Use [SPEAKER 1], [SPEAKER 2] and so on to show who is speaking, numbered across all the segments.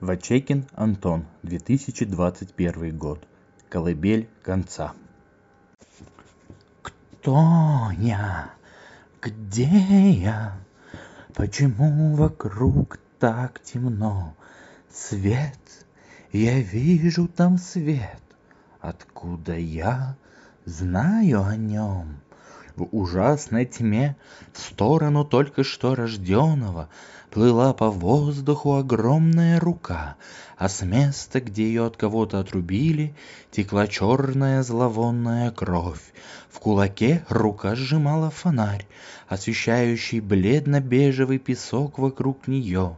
[SPEAKER 1] Вачекин Антон, 2021 год. Колыбель конца.
[SPEAKER 2] Кто я? Где я? Почему вокруг так темно? Свет, я вижу там свет. Откуда я знаю о нем? В ужасной тьме в сторону только что рожденного Плыла по воздуху огромная рука, А с места, где ее от кого-то отрубили, Текла черная зловонная кровь. В кулаке рука сжимала фонарь, Освещающий бледно-бежевый песок вокруг нее.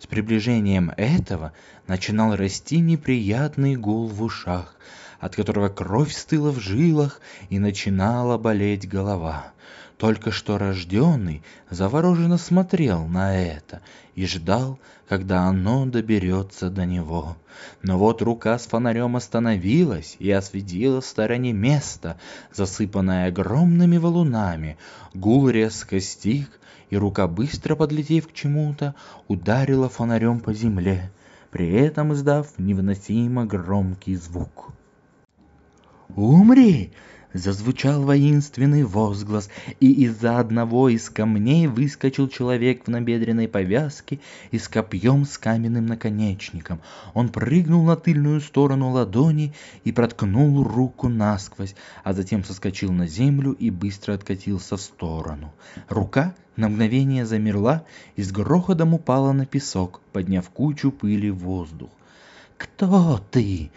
[SPEAKER 2] С приближением этого начинал расти неприятный гул в ушах, от которого кровь стыла в жилах и начинала болеть голова. Только что рожденный завороженно смотрел на это и ждал, когда оно доберется до него. Но вот рука с фонарем остановилась и осветила в стороне место, засыпанное огромными валунами. Гул резко стих, и рука, быстро подлетев к чему-то, ударила фонарем по земле, при этом издав невыносимо громкий звук. «Умри!» — зазвучал воинственный возглас, и из-за одного из камней выскочил человек в набедренной повязке и с копьем с каменным наконечником. Он прыгнул на тыльную сторону ладони и проткнул руку насквозь, а затем соскочил на землю и быстро откатился в сторону. Рука на мгновение замерла и с грохотом упала на песок, подняв кучу пыли в воздух. «Кто ты?»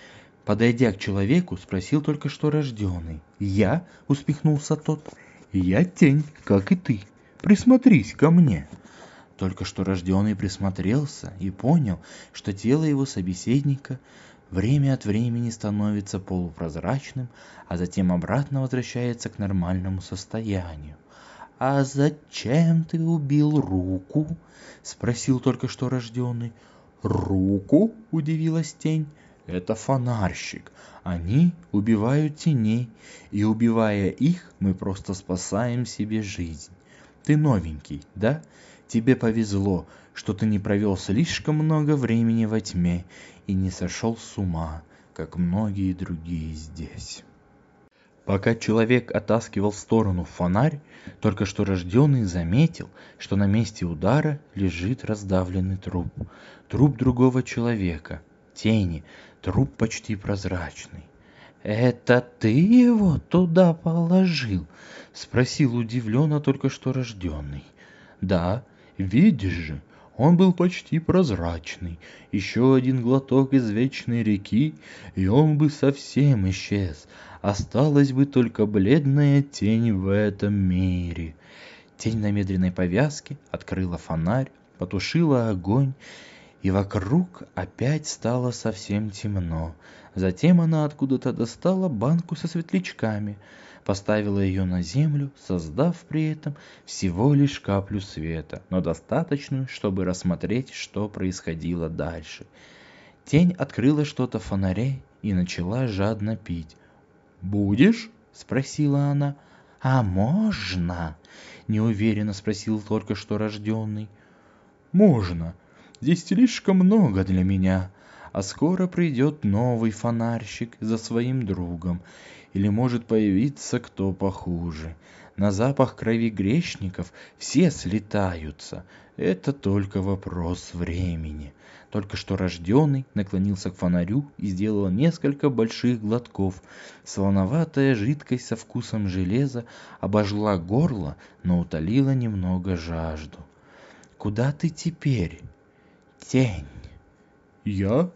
[SPEAKER 2] Подойдя к человеку, спросил только что рожденный. «Я?» — усмехнулся тот. «Я тень, как и ты. Присмотрись ко мне». Только что рожденный присмотрелся и понял, что тело его собеседника время от времени становится полупрозрачным, а затем обратно возвращается к нормальному состоянию. «А зачем ты убил руку?» — спросил только что рожденный. «Руку?» — удивилась тень это фонарщик. Они убивают теней, и убивая их, мы просто спасаем себе жизнь. Ты новенький, да? Тебе повезло, что ты не провел слишком много времени во тьме и не сошел с ума, как многие другие здесь. Пока человек оттаскивал в сторону фонарь, только что рожденный заметил, что на месте удара лежит раздавленный труп. Труп другого человека, тени, труп почти прозрачный. «Это ты его туда положил?» — спросил удивленно только что рожденный. «Да, видишь же, он был почти прозрачный. Еще один глоток из вечной реки, и он бы совсем исчез. Осталась бы только бледная тень в этом мире». Тень на медленной повязке открыла фонарь, потушила огонь и вокруг опять стало совсем темно. Затем она откуда-то достала банку со светлячками, поставила ее на землю, создав при этом всего лишь каплю света, но достаточную, чтобы рассмотреть, что происходило дальше. Тень открыла что-то фонарей и начала жадно пить. «Будешь?» — спросила она. «А можно?» — неуверенно спросил только что рожденный. «Можно», Здесь слишком много для меня, а скоро придет новый фонарщик за своим другом, или может появиться кто похуже. На запах крови грешников все слетаются. Это только вопрос времени. Только что рожденный наклонился к фонарю и сделал несколько больших глотков. Солоноватая жидкость со вкусом железа обожгла горло, но утолила немного жажду. «Куда ты теперь?» Тень. Я?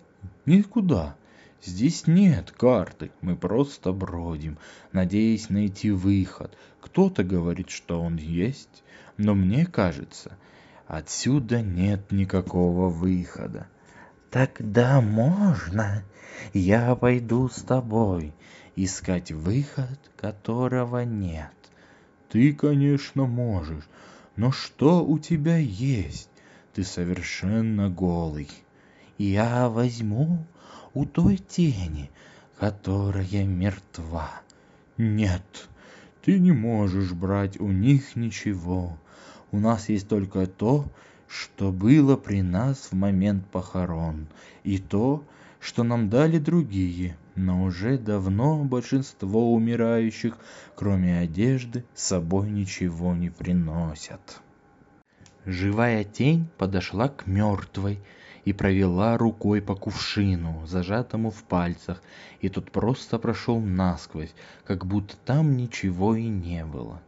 [SPEAKER 2] Никуда. Здесь нет карты, мы просто бродим, надеясь найти выход. Кто-то говорит, что он есть, но мне кажется, отсюда нет никакого выхода. Тогда можно, я пойду с тобой, искать выход, которого нет. Ты, конечно, можешь, но что у тебя есть? Ты совершенно голый. Я возьму у той тени, которая мертва. Нет, ты не можешь брать у них ничего. У нас есть только то, что было при нас в момент похорон, и то, что нам дали другие, но уже давно большинство умирающих, кроме одежды, с собой ничего не приносят. Живая тень подошла к мертвой и провела рукой по кувшину, зажатому в пальцах, и тот просто прошел насквозь, как будто там ничего и не было.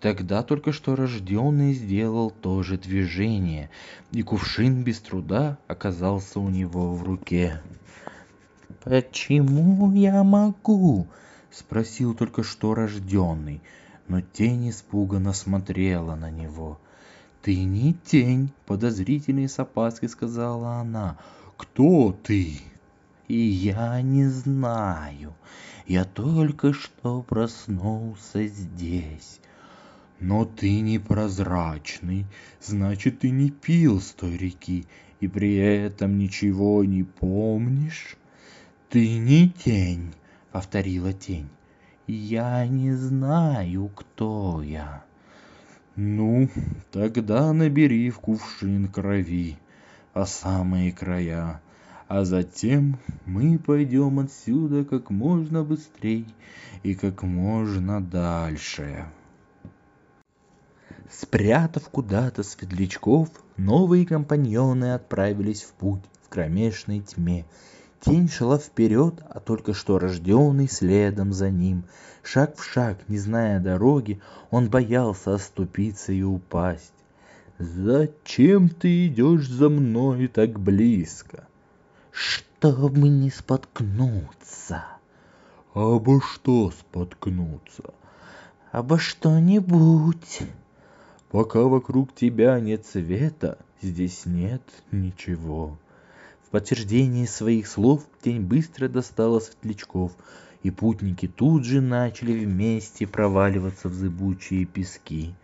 [SPEAKER 2] Тогда только что рожденный сделал то же движение, и кувшин без труда оказался у него в руке. «Почему я могу?» — спросил только что рожденный, но тень испуганно смотрела на него. «Ты не тень!» — подозрительно и с опаской сказала она. «Кто ты?» «И я не знаю. Я только что проснулся здесь. Но ты непрозрачный, значит, ты не пил с той реки и при этом ничего не помнишь? «Ты не тень», — повторила тень. «Я не знаю, кто я». «Ну, тогда набери в кувшин крови, а самые края, а затем мы пойдем отсюда как можно быстрей и как можно дальше». Спрятав куда-то светлячков, новые компаньоны отправились в путь в кромешной тьме, Тень шла вперед, а только что рожденный следом за ним. Шаг в шаг, не зная дороги, он боялся оступиться и упасть. «Зачем ты идешь за мной так близко?» «Чтобы не споткнуться». «Обо что споткнуться?» «Обо что-нибудь». «Пока вокруг тебя нет света, здесь нет ничего». В подтверждение своих слов тень быстро достала светлячков, и путники тут же начали вместе проваливаться в зыбучие пески.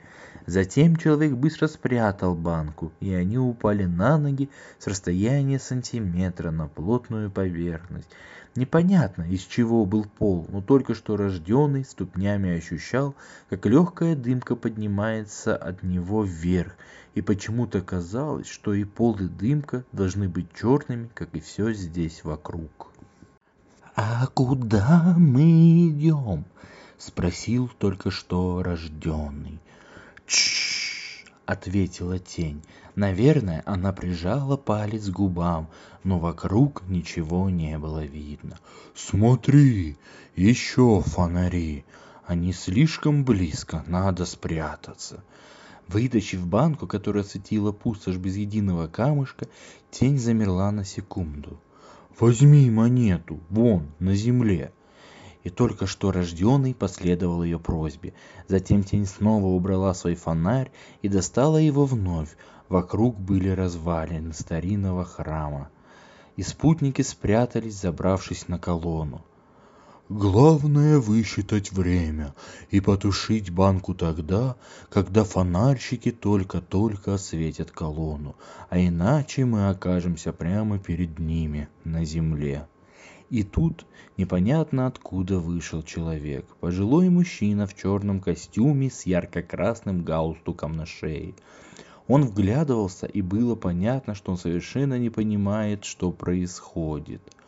[SPEAKER 2] Затем человек быстро спрятал банку, и они упали на ноги с расстояния сантиметра на плотную поверхность. Непонятно, из чего был пол, но только что рожденный ступнями ощущал, как легкая дымка поднимается от него вверх, и почему-то казалось, что и пол и дымка должны быть черными, как и все здесь вокруг. «А куда мы идем?» — спросил только что рожденный. Ответила тень. Наверное, она прижала палец к губам, но вокруг ничего не было видно. «Смотри, еще фонари! Они слишком близко, надо спрятаться!» Вытащив банку, которая светила пустошь без единого камушка, тень замерла на секунду. «Возьми монету, вон, на земле!» И только что рожденный последовал ее просьбе. Затем тень снова убрала свой фонарь и достала его вновь. Вокруг были развалины старинного храма. И спутники спрятались, забравшись на колонну. Главное высчитать время и потушить банку тогда, когда фонарщики только-только осветят колонну, а иначе мы окажемся прямо перед ними, на земле. И тут непонятно откуда вышел человек, пожилой мужчина в черном костюме с ярко-красным галстуком на шее. Он вглядывался, и было понятно, что он совершенно не понимает, что происходит –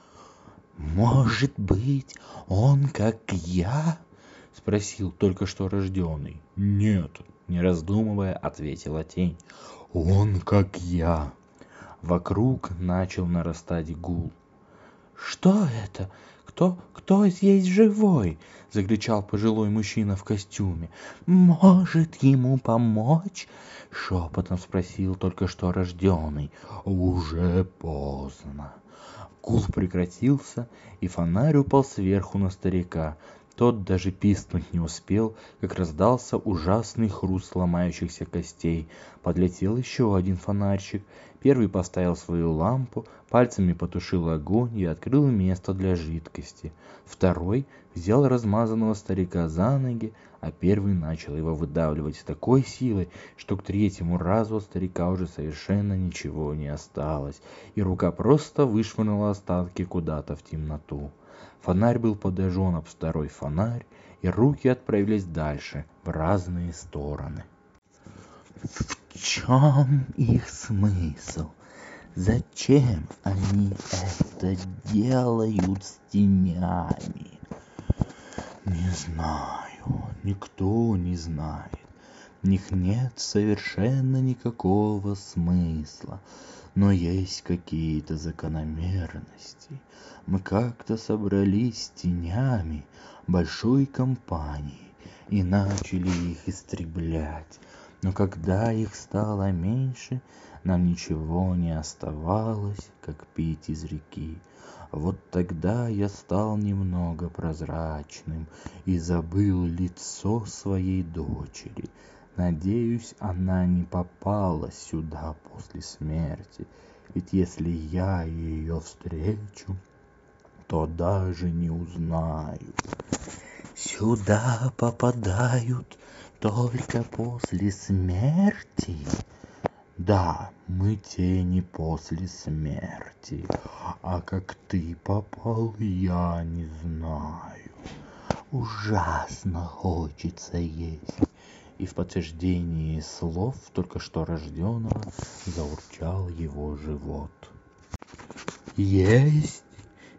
[SPEAKER 2] может быть он как я спросил только что рожденный. Нет не раздумывая ответила тень. Он как я вокруг начал нарастать гул что это? Кто кто здесь живой закричал пожилой мужчина в костюме. Может ему помочь шепотом спросил только что рожденный. Уже поздно Гул прекратился, и фонарь упал сверху на старика. Тот даже писнуть не успел, как раздался ужасный хруст ломающихся костей. Подлетел еще один фонарщик. Первый поставил свою лампу, пальцами потушил огонь и открыл место для жидкости. Второй взял размазанного старика за ноги, а первый начал его выдавливать с такой силой, что к третьему разу от старика уже совершенно ничего не осталось, и рука просто вышвырнула остатки куда-то в темноту. Фонарь был подожжен об второй фонарь, и руки отправились дальше, в разные стороны.
[SPEAKER 3] В чем их смысл? Зачем они это делают с тенями?
[SPEAKER 2] Не знаю, никто не знает. В них нет совершенно никакого смысла, но есть какие-то закономерности. Мы как-то собрались тенями большой компанией и начали их истреблять. Но когда их стало меньше, нам ничего не оставалось, как пить из реки. Вот тогда я стал немного прозрачным и забыл лицо своей дочери. Надеюсь, она не попала сюда после смерти, ведь если я ее встречу, то даже не узнаю.
[SPEAKER 3] Сюда попадают только после смерти?
[SPEAKER 2] Да, мы тени после смерти, а как ты попал, я не знаю.
[SPEAKER 3] Ужасно хочется есть.
[SPEAKER 2] И в подтверждении слов только что рожденного заурчал его живот.
[SPEAKER 3] Есть!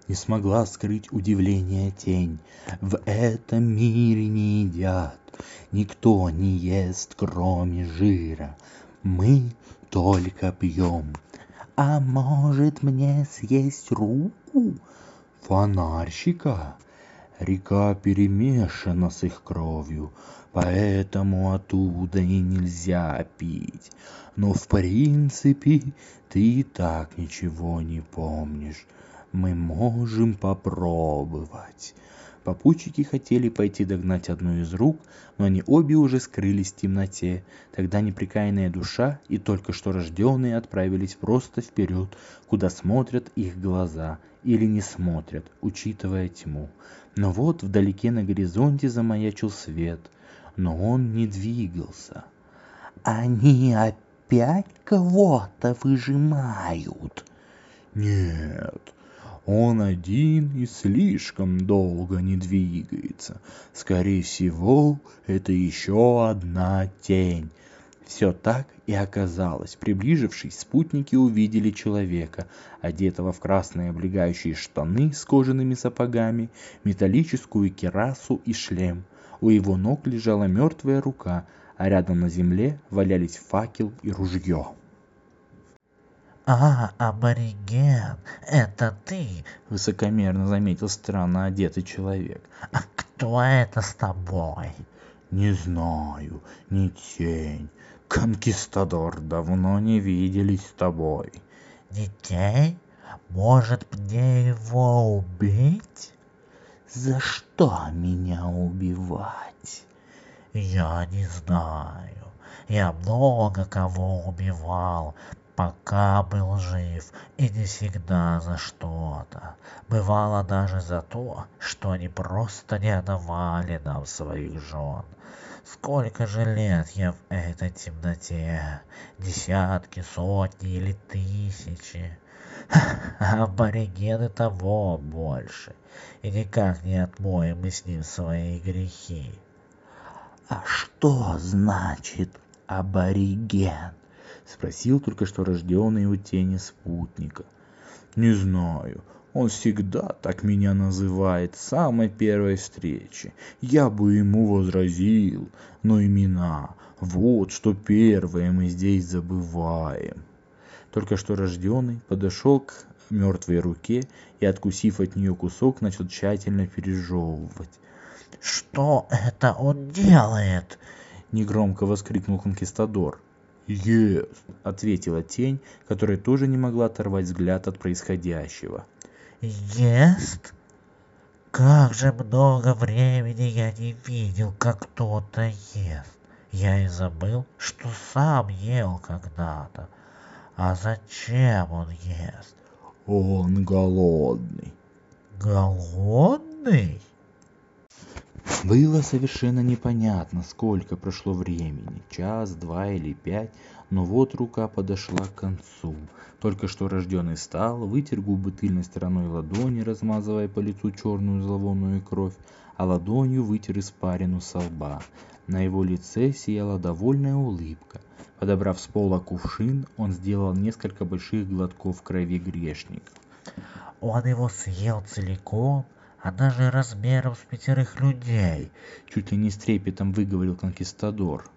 [SPEAKER 3] Не смогла скрыть удивление тень. В этом мире не едят, никто не ест, кроме жира. Мы только пьем. А может мне съесть руку?
[SPEAKER 2] Фонарщика? Река перемешана с их кровью, поэтому оттуда и нельзя пить. Но в принципе ты и так ничего не помнишь. Мы можем попробовать. Попутчики хотели пойти догнать одну из рук, но они обе уже скрылись в темноте. Тогда неприкаянная душа и только что рожденные отправились просто вперед, куда смотрят их глаза или не смотрят, учитывая тьму. Но вот вдалеке на горизонте замаячил свет, но он не двигался.
[SPEAKER 3] Они опять кого-то выжимают.
[SPEAKER 2] Нет, он один и слишком долго не двигается. Скорее всего, это еще одна тень. Все так и оказалось. Приближившись, спутники увидели человека, одетого в красные облегающие штаны с кожаными сапогами, металлическую кирасу и шлем. У его ног лежала мертвая рука, а рядом на земле валялись факел и ружье.
[SPEAKER 3] «А, абориген, это ты!»
[SPEAKER 2] — высокомерно заметил странно одетый человек.
[SPEAKER 3] «А кто это с тобой?»
[SPEAKER 2] «Не знаю, не тень. Конкистадор, давно не виделись с тобой».
[SPEAKER 3] «Не тень? Может, мне его убить?» «За что меня убивать?» «Я не знаю. Я много кого убивал, пока был жив, и не всегда за что-то. Бывало даже за то, что они просто не отдавали нам своих жен. Сколько же лет я в этой темноте? Десятки, сотни или тысячи? Аборигены того больше. И никак не отмоем мы с ним свои грехи. А что значит абориген?
[SPEAKER 2] Спросил только что рожденный у тени спутника. Не знаю, он всегда так меня называет с самой первой встречи. Я бы ему возразил, но имена, вот что первое мы здесь забываем. Только что рожденный подошел к мертвой руке и, откусив от нее кусок, начал тщательно пережевывать.
[SPEAKER 3] «Что это он делает?»
[SPEAKER 2] — негромко воскликнул конкистадор. «Ест», — ответила тень, которая тоже не могла оторвать взгляд от происходящего.
[SPEAKER 3] «Ест? Как же много времени я не видел, как кто-то ест. Я и забыл, что сам ел когда-то. А зачем он ест?»
[SPEAKER 2] «Он голодный».
[SPEAKER 3] «Голодный?»
[SPEAKER 2] Было совершенно непонятно, сколько прошло времени, час, два или пять,
[SPEAKER 1] но вот рука подошла к концу. Только что рожденный встал, вытер губы тыльной стороной ладони, размазывая по лицу черную зловонную кровь, а ладонью вытер испарину со лба. На его лице сияла довольная улыбка. Подобрав с пола кувшин, он сделал несколько больших глотков крови грешника.
[SPEAKER 3] Он его съел целиком, а даже размером с пятерых людей,
[SPEAKER 1] чуть ли не с трепетом выговорил конкистадор.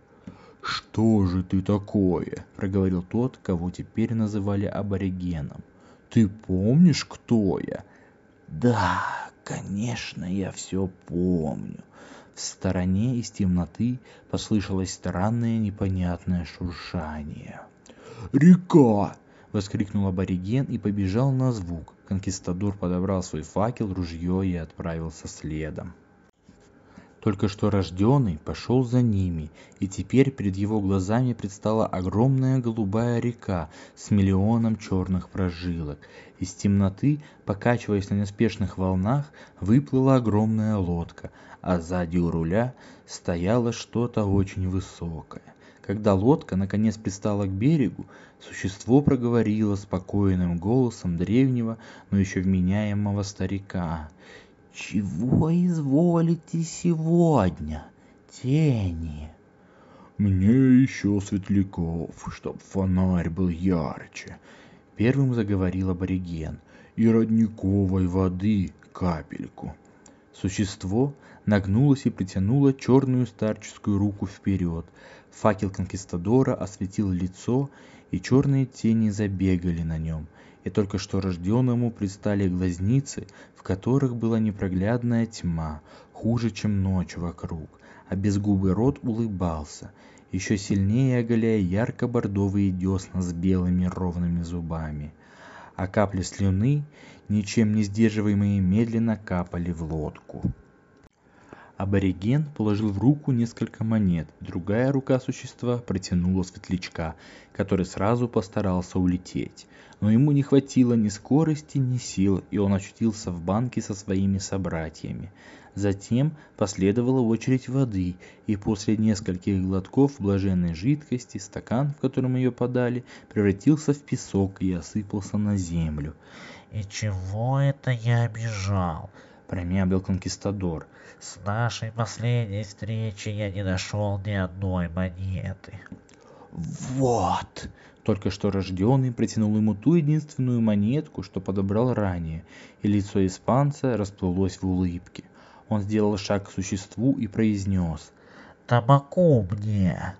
[SPEAKER 1] «Что же ты такое?» — проговорил тот, кого теперь называли аборигеном. «Ты помнишь, кто я?»
[SPEAKER 2] «Да, конечно, я все помню». В стороне из темноты послышалось странное непонятное шуршание.
[SPEAKER 1] «Река!» — воскликнул абориген и побежал на звук. Конкистадор подобрал свой факел, ружье и отправился следом. Только что рожденный пошел за ними, и теперь перед его глазами предстала огромная голубая река с миллионом черных прожилок. Из темноты, покачиваясь на неспешных волнах, выплыла огромная лодка, а сзади у руля стояло что-то очень высокое. Когда лодка наконец пристала к берегу, существо проговорило спокойным голосом древнего, но еще вменяемого старика.
[SPEAKER 2] Чего изволите сегодня, тени?
[SPEAKER 1] Мне еще светляков, чтоб фонарь был ярче.
[SPEAKER 2] Первым заговорил абориген.
[SPEAKER 1] И родниковой воды капельку.
[SPEAKER 2] Существо нагнулось и притянуло черную старческую руку вперед. Факел конкистадора осветил лицо, и черные тени забегали на нем и только что рожденному предстали глазницы, в которых была непроглядная тьма, хуже, чем ночь вокруг, а безгубый рот улыбался, еще сильнее оголяя ярко-бордовые десна с белыми ровными зубами. А капли слюны, ничем не сдерживаемые, медленно капали в лодку. Абориген положил в руку несколько монет, другая рука существа протянула светлячка, который сразу постарался улететь. Но ему не хватило ни скорости, ни сил, и он очутился в банке со своими собратьями. Затем последовала очередь воды, и после нескольких глотков блаженной жидкости стакан, в котором ее подали, превратился в песок и осыпался на землю.
[SPEAKER 3] «И чего это я бежал?»
[SPEAKER 2] Промямлил конкистадор.
[SPEAKER 3] С нашей последней встречи я не нашел ни одной монеты.
[SPEAKER 2] Вот! Только что рожденный протянул ему ту единственную монетку, что подобрал ранее, и лицо испанца расплылось в улыбке. Он сделал шаг к существу и произнес
[SPEAKER 3] «Табаку мне!»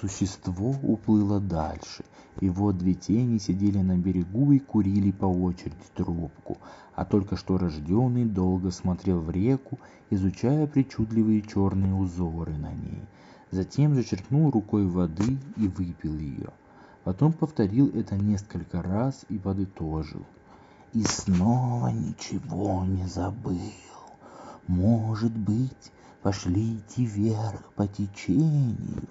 [SPEAKER 2] Существо уплыло дальше, и вот две тени сидели на берегу и курили по очереди трубку, а только что рожденный долго смотрел в реку, изучая причудливые черные узоры на ней. Затем зачерпнул рукой воды и выпил ее. Потом повторил это несколько раз и подытожил. И снова ничего не забыл. Может быть, пошлите вверх по течению,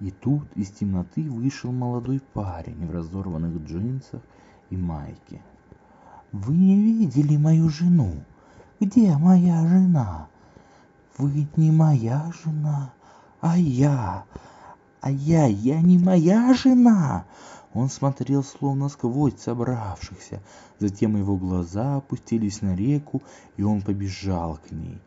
[SPEAKER 2] и тут из темноты вышел молодой парень в разорванных джинсах и майке. «Вы не видели мою жену? Где моя жена? Вы не моя жена, а я. А я, я не моя жена!» Он смотрел словно сквозь собравшихся. Затем его глаза опустились на реку, и он побежал к ней.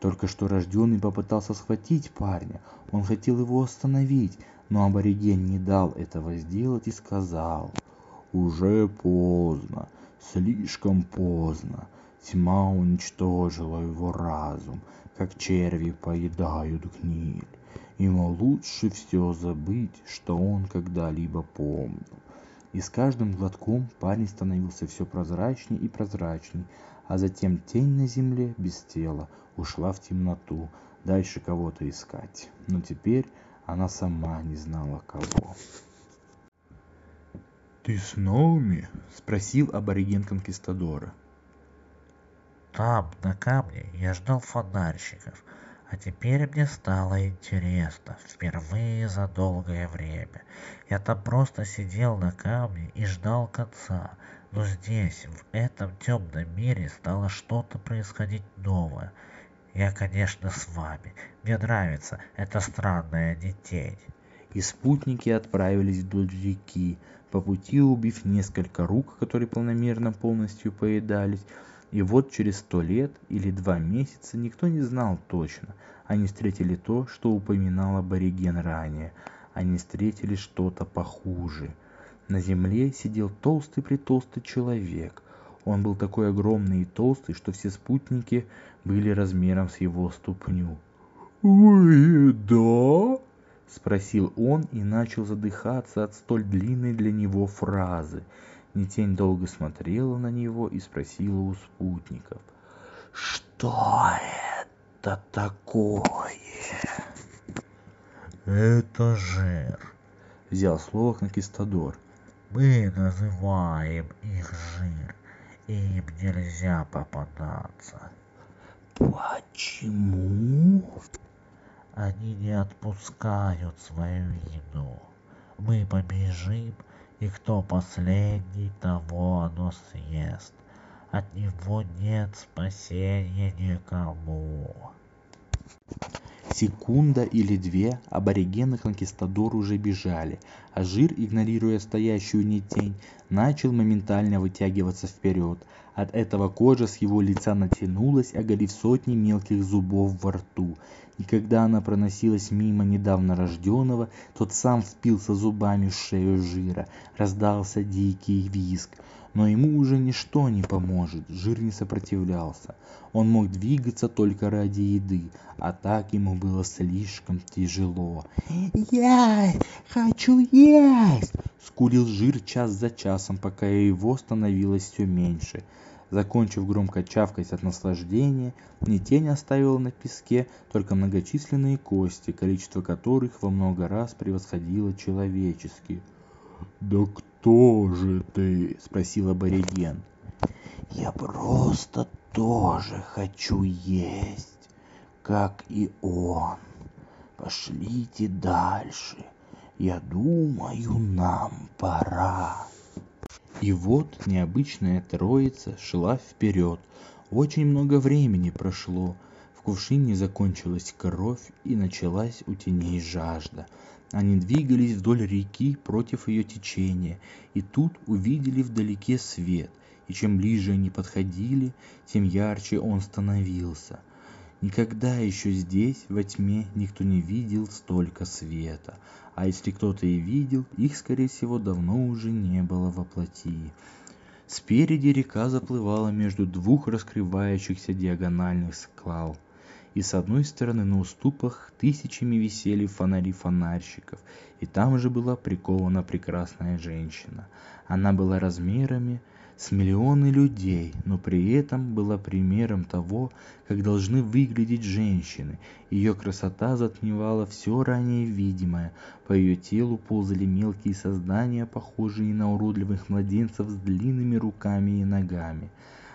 [SPEAKER 2] Только что рожденный попытался схватить парня. Он хотел его остановить, но абориген не дал этого сделать и сказал. «Уже поздно, слишком поздно. Тьма уничтожила его разум, как черви поедают гниль. Ему лучше все забыть, что он когда-либо помнил. И с каждым глотком парень становился все прозрачней и прозрачней, а затем тень на земле без тела ушла в темноту, дальше кого-то искать. Но теперь она сама не знала кого.
[SPEAKER 1] «Ты с нами?» — спросил абориген конкистадора.
[SPEAKER 3] «Там, на камне, я ждал фонарщиков, а теперь мне стало интересно, впервые за долгое время. Я там просто сидел на камне и ждал конца, но здесь, в этом темном мире, стало что-то происходить новое. Я, конечно, с вами. Мне нравится эта странная детей.
[SPEAKER 2] и спутники отправились вдоль реки, по пути убив несколько рук, которые планомерно полностью поедались, и вот через сто лет или два месяца, никто не знал точно, они встретили то, что упоминал абориген ранее. Они встретили что-то похуже. На земле сидел толстый-притолстый человек. Он был такой огромный и толстый, что все спутники были размером с его ступню.
[SPEAKER 1] «Вы да?»
[SPEAKER 2] — спросил он и начал задыхаться от столь длинной для него фразы. Нетень долго смотрела на него и спросила у спутников. «Что это такое?»
[SPEAKER 3] «Это жир», —
[SPEAKER 2] взял слово конкистадор.
[SPEAKER 3] «Мы называем их жир, и им нельзя попадаться».
[SPEAKER 2] «Почему?»
[SPEAKER 3] Они не отпускают свою еду. Мы побежим, и кто последний, того оно съест. От него нет спасения никому.
[SPEAKER 2] Секунда или две аборигены-конкистадоры уже бежали, а Жир, игнорируя стоящую не тень, начал моментально вытягиваться вперед. От этого кожа с его лица натянулась, оголив сотни мелких зубов во рту. И когда она проносилась мимо недавно рожденного, тот сам впился зубами в шею Жира. Раздался дикий визг. Но ему уже ничто не поможет, жир не сопротивлялся. Он мог двигаться только ради еды, а так ему было слишком тяжело.
[SPEAKER 1] «Я хочу есть!»
[SPEAKER 2] — скулил жир час за часом, пока его становилось все меньше. Закончив громко чавкать от наслаждения, тень оставила на песке только многочисленные кости, количество которых во много раз превосходило человеческие.
[SPEAKER 1] «Да кто же ты?» — спросил абориген.
[SPEAKER 2] «Я просто тоже хочу есть, как и он. Пошлите дальше. Я думаю, нам пора». И вот необычная троица шла вперед. Очень много времени прошло. В кувшине закончилась кровь и началась у теней жажда. Они двигались вдоль реки против ее течения, и тут увидели вдалеке свет, и чем ближе они подходили, тем ярче он становился. Никогда еще здесь, во тьме, никто не видел столько света, а если кто-то и видел, их, скорее всего, давно уже не было во плоти. Спереди река заплывала между двух раскрывающихся диагональных скал – и с одной стороны на уступах тысячами висели фонари фонарщиков, и там же была прикована прекрасная женщина. Она была размерами с миллионы людей, но при этом была примером того, как должны выглядеть женщины. Ее красота затмевала все ранее видимое. По ее телу ползали мелкие создания, похожие на уродливых младенцев с длинными руками и ногами.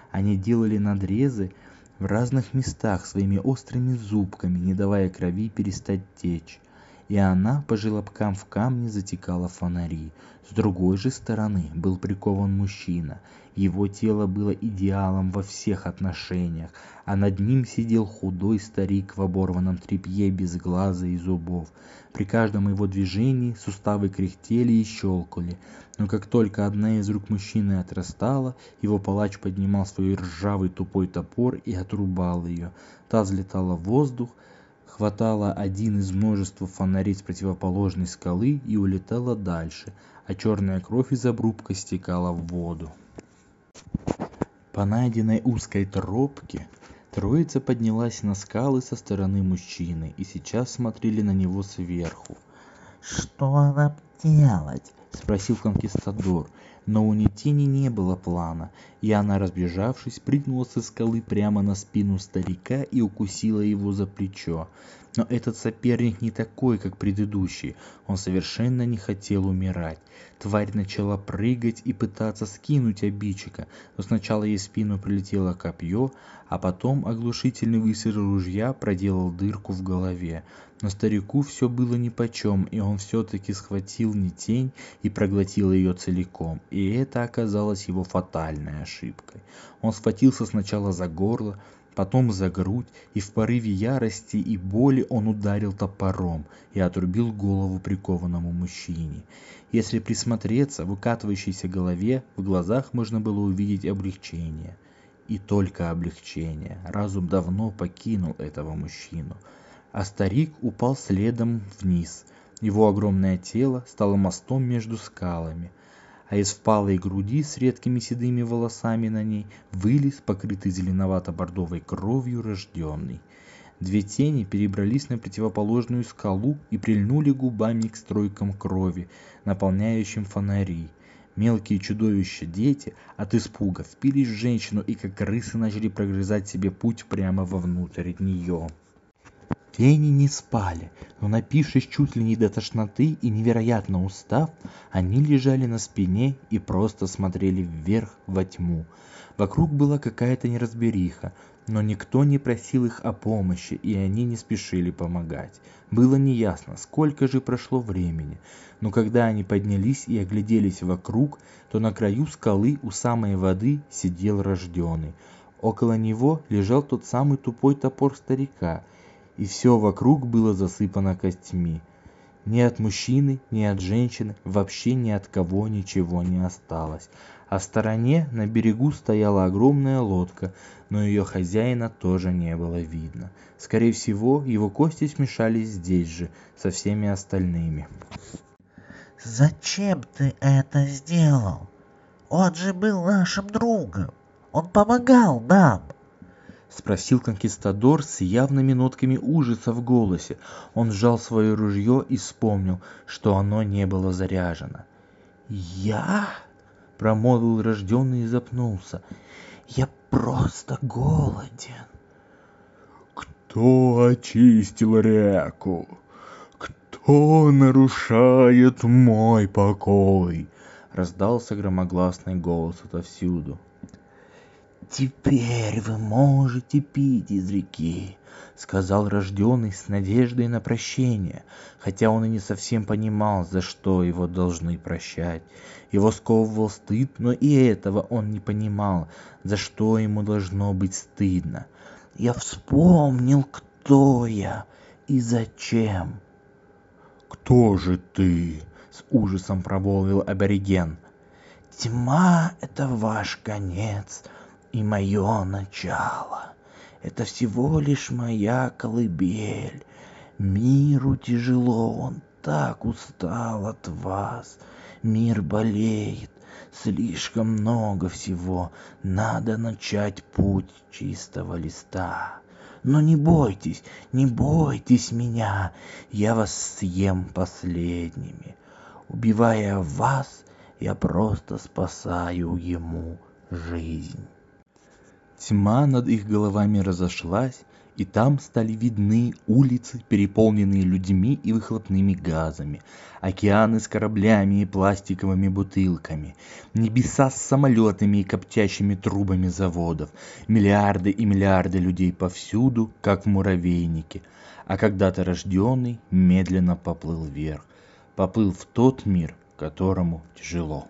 [SPEAKER 2] Они делали надрезы, в разных местах своими острыми зубками, не давая крови перестать течь. И она по желобкам в камне затекала фонари. С другой же стороны был прикован мужчина. Его тело было идеалом во всех отношениях, а над ним сидел худой старик в оборванном тряпье без глаза и зубов. При каждом его движении суставы кряхтели и щелкали, но как только одна из рук мужчины отрастала, его палач поднимал свой ржавый тупой топор и отрубал ее. Та взлетала в воздух, хватала один из множества фонарей с противоположной скалы и улетала дальше, а черная кровь из обрубка стекала в воду. По найденной узкой тропке троица поднялась на скалы со стороны мужчины и сейчас смотрели на него сверху.
[SPEAKER 3] «Что нам делать?»
[SPEAKER 2] — спросил конкистадор. Но у Нетини не было плана, и она, разбежавшись, прыгнула со скалы прямо на спину старика и укусила его за плечо. Но этот соперник не такой, как предыдущий. Он совершенно не хотел умирать. Тварь начала прыгать и пытаться скинуть обидчика, но сначала ей в спину прилетело копье, а потом оглушительный выстрел ружья проделал дырку в голове. Но старику все было нипочем, и он все-таки схватил не тень и проглотил ее целиком. И это оказалось его фатальной ошибкой. Он схватился сначала за горло, потом за грудь, и в порыве ярости и боли он ударил топором и отрубил голову прикованному мужчине. Если присмотреться, в выкатывающейся голове в глазах можно было увидеть облегчение. И только облегчение. Разум давно покинул этого мужчину. А старик упал следом вниз. Его огромное тело стало мостом между скалами – а из впалой груди с редкими седыми волосами на ней вылез покрытый зеленовато-бордовой кровью рожденный. Две тени перебрались на противоположную скалу и прильнули губами к стройкам крови, наполняющим фонари. Мелкие чудовища дети от испуга впились в женщину и как крысы начали прогрызать себе путь прямо вовнутрь нее. Тени не спали, но напившись чуть ли не до тошноты и невероятно устав, они лежали на спине и просто смотрели вверх во тьму. Вокруг была какая-то неразбериха, но никто не просил их о помощи, и они не спешили помогать. Было неясно, сколько же прошло времени, но когда они поднялись и огляделись вокруг, то на краю скалы у самой воды сидел рожденный. Около него лежал тот самый тупой топор старика – и все вокруг было засыпано костьми. Ни от мужчины, ни от женщины, вообще ни от кого ничего не осталось. А в стороне на берегу стояла огромная лодка, но ее хозяина тоже не было видно. Скорее всего, его кости смешались здесь же, со всеми остальными.
[SPEAKER 3] «Зачем ты это сделал? Он же был нашим другом. Он помогал нам!»
[SPEAKER 2] Спросил конкистадор с явными нотками ужаса в голосе. Он сжал свое ружье и вспомнил, что оно не было заряжено. «Я?» — промолвил рожденный и запнулся. «Я просто голоден».
[SPEAKER 1] «Кто очистил реку? Кто нарушает мой покой?»
[SPEAKER 2] — раздался громогласный голос отовсюду.
[SPEAKER 4] «Теперь вы можете пить из реки», — сказал рожденный с надеждой на прощение, хотя он и не совсем понимал, за что его должны прощать. Его сковывал стыд, но и этого он не понимал, за что ему должно быть стыдно. «Я вспомнил, кто я и зачем».
[SPEAKER 1] «Кто же ты?» — с ужасом промолвил абориген.
[SPEAKER 4] «Тьма — это ваш конец», и мое начало. Это всего лишь моя колыбель. Миру тяжело, он так устал от вас. Мир болеет, слишком много всего. Надо начать путь чистого листа. Но не бойтесь, не бойтесь меня, я вас съем последними. Убивая вас, я просто спасаю ему жизнь.
[SPEAKER 2] Тьма над их головами разошлась, и там стали видны улицы, переполненные людьми и выхлопными газами, океаны с кораблями и пластиковыми бутылками, небеса с самолетами и коптящими трубами заводов, миллиарды и миллиарды людей повсюду, как муравейники, а когда-то рожденный медленно поплыл вверх, поплыл в тот мир, которому тяжело.